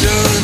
Just